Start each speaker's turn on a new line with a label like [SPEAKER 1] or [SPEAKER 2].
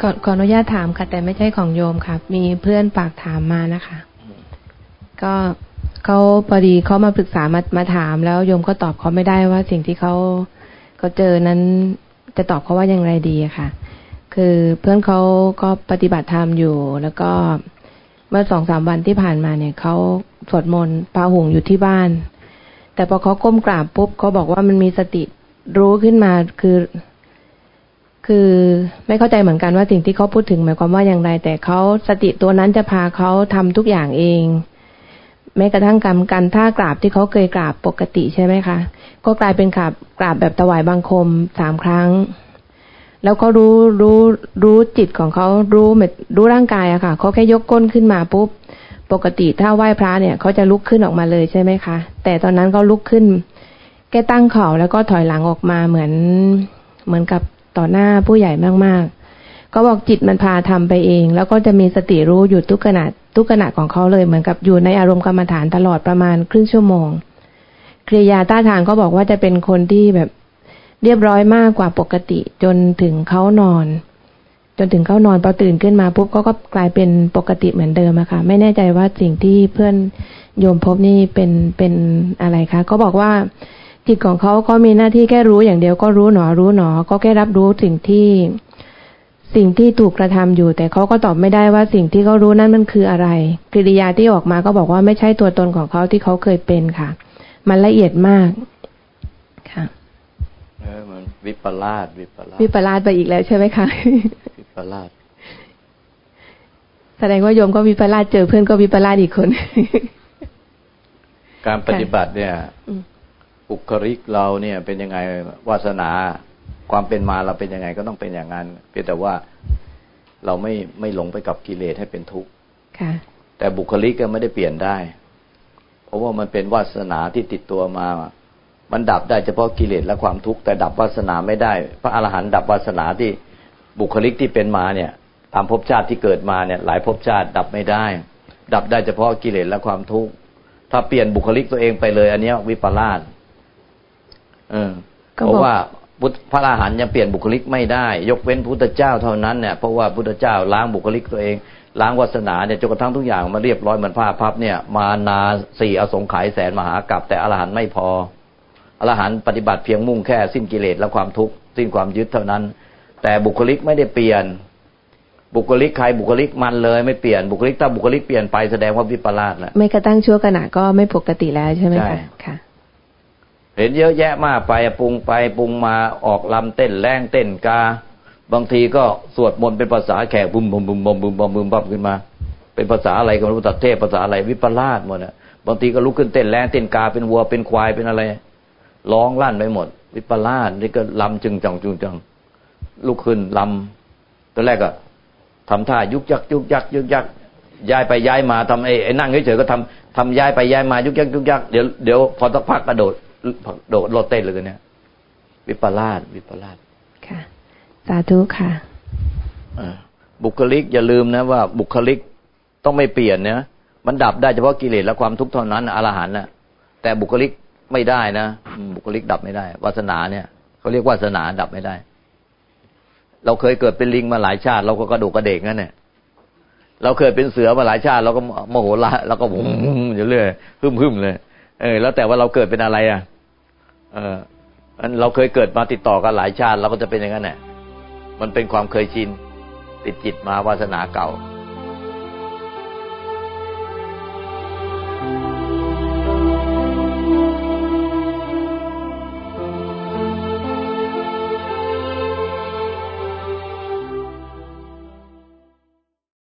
[SPEAKER 1] ขอขออนุญาตถามค่ะ แต่ไม่ใช่ของโยมค่ะ มีเพื่อนปากถามมานะคะ ก็เขาพอดีเขามาปรึกษามามาถาม แล้วโยมก็ตอบเขาไม่ได้ว่าสิ่งที่เขาเขาเจอนั้นจะตอบเขาว่าอย่างไรดีค่ะ คือเพื่อนเขาก็ปฏิบัติธรรมอยู่ แล้วก็เมื่อสองสามวันที่ผ่านมาเนี่ยเขาสวดมนต์ปาหุงอยู่ที่บ้าน แต่พอเขาก้มกราบปุ๊บเขาบอกว่ามันมีสติรู้ขึ้นมาคือ คือไม่เข้าใจเหมือนกันว่าสิ่งที่เขาพูดถึงหมายความว่าอย่างไร แต่เขาสติตัวนั้นจะพาเขาทำทุกอย่างเอง แม้กระทั่งกรรมการท่ากราบที่เขาเคยกราบปกติใช่ไหมคะก็กลายเป็นกราบกราบแบบถวายบังคมสามครั้ง แล้วเขารู้รู้รู้จิตของเขารู้รู้ร่างกายอะค่ะเขาแค่ยกก้นขึ้นมาปุ๊บปกติถ้าไหว้พระเนี่ยเขาจะลุกขึ้นออกมาเลยใช่ไหมคะ แต่ตอนนั้นเขาลุกขึ้น แกตั้งเข่าแล้วก็ถอยหลังออกมาเหมือนเหมือนกับ ต่อหน้าผู้ใหญ่มากๆ ก็บอกจิตมันพาทำไปเอง แล้วก็จะมีสติรู้อยู่ทุกขณะทุกขณะของเขาเลยเหมือนกับอยู่ในอารมณ์กรรมฐานตลอดประมาณครึ่งชั่วโมงกริยาต้าทางก็บอกว่าจะเป็นคนที่แบบเรียบร้อยมากกว่าปกติ จนถึงเขานอน จนถึงเขานอนพอตื่นขึ้นมาปุ๊บก็ก็กลายเป็นปกติเหมือนเดิมอะค่ะ ไม่แน่ใจว่าสิ่งที่เพื่อนโยมพบนี่เป็นเป็นอะไรคะ ก็บอกว่า จิตของเขาก็มีหน้าที่แค่รู้อย่างเดียวก็รู้หนอรู้หนอ ก็แค่รับรู้สิ่งที่สิ่งที่ถูกกระทำอยู่ แต่เขาก็ตอบไม่ได้ว่าสิ่งที่เขารู้นั้นมันคืออะไร กิริยาที่ออกมาก็บอกว่าไม่ใช่ตัวตนของเขาที่เขาเคยเป็นค่ะ มันละเอียดมากค่ะ
[SPEAKER 2] เออมันวิปลาสวิปลาส
[SPEAKER 1] วิปลาสไปอีกแล้วใช่ไหมคะ
[SPEAKER 2] วิปลาส
[SPEAKER 1] แสดงว่าโยมก็วิปลาสเจอเพื่อนก็วิปลาสอีกคน
[SPEAKER 2] การปฏิบัติเนี่ย บุคลิกเราเนี่ย เป็นยังไงวาสนาความเป็นมาเราเป็นยังไงก็ต้องเป็นอย่างนั้นเพียงแต่ว่าเราไม่ไม่หลงไปกับกิเลสให้เป็นทุกข์แต่บุคลิกก็ไม่ได้เปลี่ยนได้ เพราะว่ามันเป็นวาสนาที่ติดตัวมา มันดับได้เฉพาะกิเลสและความทุกข์แต่ดับวาสนาไม่ได้ พระอรหันต์ดับวาสนาที่บุคลิกที่เป็นมาเนี่ย ตามภพชาติที่เกิดมาเนี่ย หลายภพชาติดับไม่ได้ ดับได้เฉพาะกิเลสและความทุกข์ถ้าเปลี่ยนบุคลิกตัวเองไปเลย อันนี้วิปลาส เออเพราะว่าพระอรหันต์ยังเปลี่ยนบุคลิกไม่ได้ ยกเว้นพุทธเจ้าเท่านั้นเนี่ยเพราะว่าพุทธเจ้าล้างบุคลิกตัวเอง ล้างวาสนาเนี่ยจนกระทั่งทุกอย่างมาเรียบร้อยเหมือนผ้าพับเนี่ย มานาสี่อสงไขยแสนมหากรัปแต่อรหันต์ไม่พออรหันต์ปฏิบัติเพียงมุ่งแค่สิ้นกิเลสและความทุกข์สิ้นความยึดเท่านั้น แต่บุคลิกไม่ได้เปลี่ยน บุคลิกใครบุคลิกมันเลยไม่เปลี่ยนบุคลิกถ้าบุคลิกเปลี่ยนไปแสดงว่าวิปลาสแล้ว
[SPEAKER 1] ไม่กระตั้งชั่วขณะก็ไม่ปกติแล้วใช่ไหมคะค่ะ
[SPEAKER 2] เห็นเยอะแยะมากไปปรุงไปปรุงมาออกลำเต้นแรงเต้นกา บางทีก็สวดมนต์เป็นภาษาแขกบุมบุมบุมบุมบุมบุมบุมบุมขึ้นมา เป็นภาษาอะไรก็ไม่รู้ตัดเทพภาษาอะไรวิปลาสหมดอะบางทีก็ลุกขึ้นเต้นแรงเต้นกาเป็นวัวเป็นควายเป็นอะไรร้องลั่นไปหมด วิปลาสนี่ก็ลำจึงจังจึงจังลุกขึ้นลำตอนแรกก็ทำท่ายุกยักยุกยักยุกยักย้ายไปย้ายมาทำไอ้ไอ้นั่งเฉยๆก็ทำทำย้ายไปย้ายมายุกยักยุกยักเดี๋ยวเดี๋ยวพอสักพักกระโดด โดดโลดเต้นเลยเนี่ย วิปลาสวิปลาส
[SPEAKER 1] ค่ะ สาธุค่ะ
[SPEAKER 2] บุคลิกอย่าลืมนะว่าบุคลิกต้องไม่เปลี่ยนเนี่ยมันดับได้เฉพาะกิเลสและความทุกข์เท่านั้นอรหันต์นะแต่บุคลิกไม่ได้นะบุคลิกดับไม่ได้ วาสนาเนี่ยเขาเรียกวาสนาดับไม่ได้ เราเคยเกิดเป็นลิงมาหลายชาติ เราก็กระดูกกระเดกนั่นเนี่ยเราเคยเป็นเสือมาหลายชาติ เราก็โมโหละเราก็หุ่มอยู่เรื่อยหึ่มหึ่มเลย เออ แล้วแต่ว่าเราเกิดเป็นอะไรอะ เออเราเคยเกิดมาติดต่อกันหลายชาติเราก็จะเป็นอย่างนั้นแหละมันเป็นความเคยชินติดจิตมาวาสนาเก่า